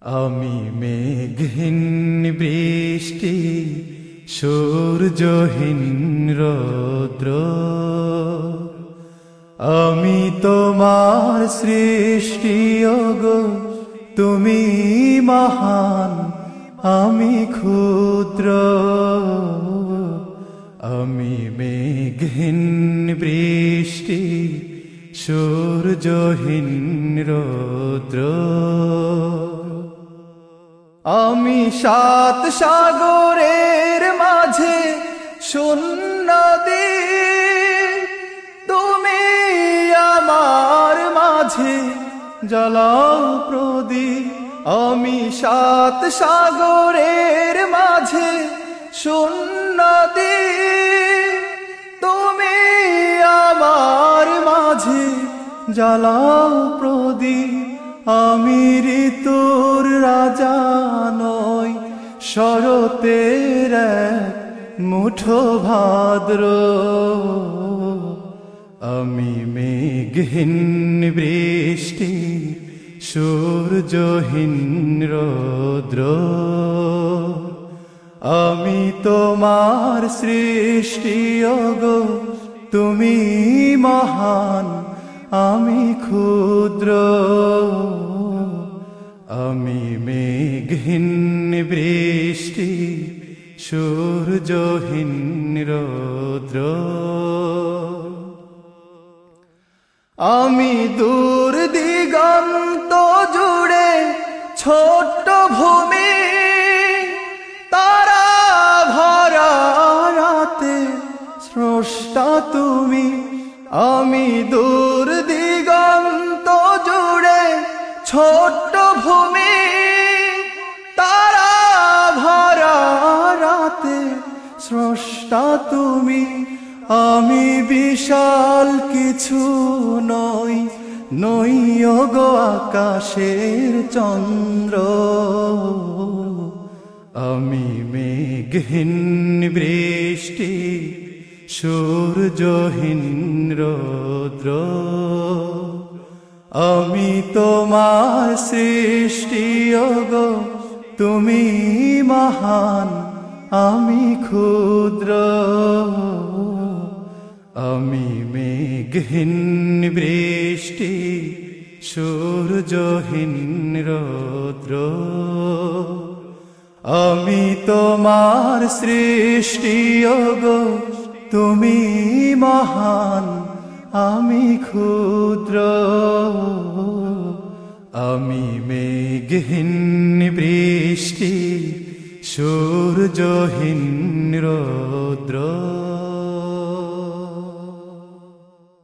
আমি মেঘহীন বৃষ্টি, সূর্যহীন রৌদ্র। আমি তোমার সৃষ্টি গো তুমি মহান, আমি ক্ষুদ্র। আমি মেঘহীন বৃষ্টি, সূর্যহীন রৌদ্র। আমি সাত সাগরের মাঝে শূন্য তুমি আমার মাঝে জ্বালাও প্রদীপ। আমি সাত সাগরের মাঝে শূন্য তুমি আমার মাঝে জ্বালাও প্রদীপ। আমি ঋতুর রাজা শরতের মুঠো ভাদ্র, আমি মেঘহীন বৃষ্টি, সূর্যহীন রৌদ্র। আমি তোমার সৃষ্টি গো তুমি মহান, আমি ক্ষুদ্র। আমি মেঘহীন বৃষ্টি সূর্যহীন আমি দূর দিগন্ত জুড়ে ছোট্ট ভূমি, তারা ভরা রাতে স্রষ্টা তুমি। আমি দূর দিগন্ত জুড়ে ছোট্ট ভূমি স্রষ্টা তুমি, আমি বিশাল কিছু নই। নই গো আকাশের চন্দ্র। আমি মেঘহীন বৃষ্টি, সূর্যহীন রৌদ্র। আমি তোমার সৃষ্টি গো তুমি মহান আমি ক্ষুদ্র, আমি মেঘহীন বৃষ্টি, সূর্যহীন রৌদ্র। আমি তোমার সৃষ্টি গো তুমি মহান, আমি ক্ষুদ্র, আমি মেঘহীন সূর্যহীন রৌদ্র।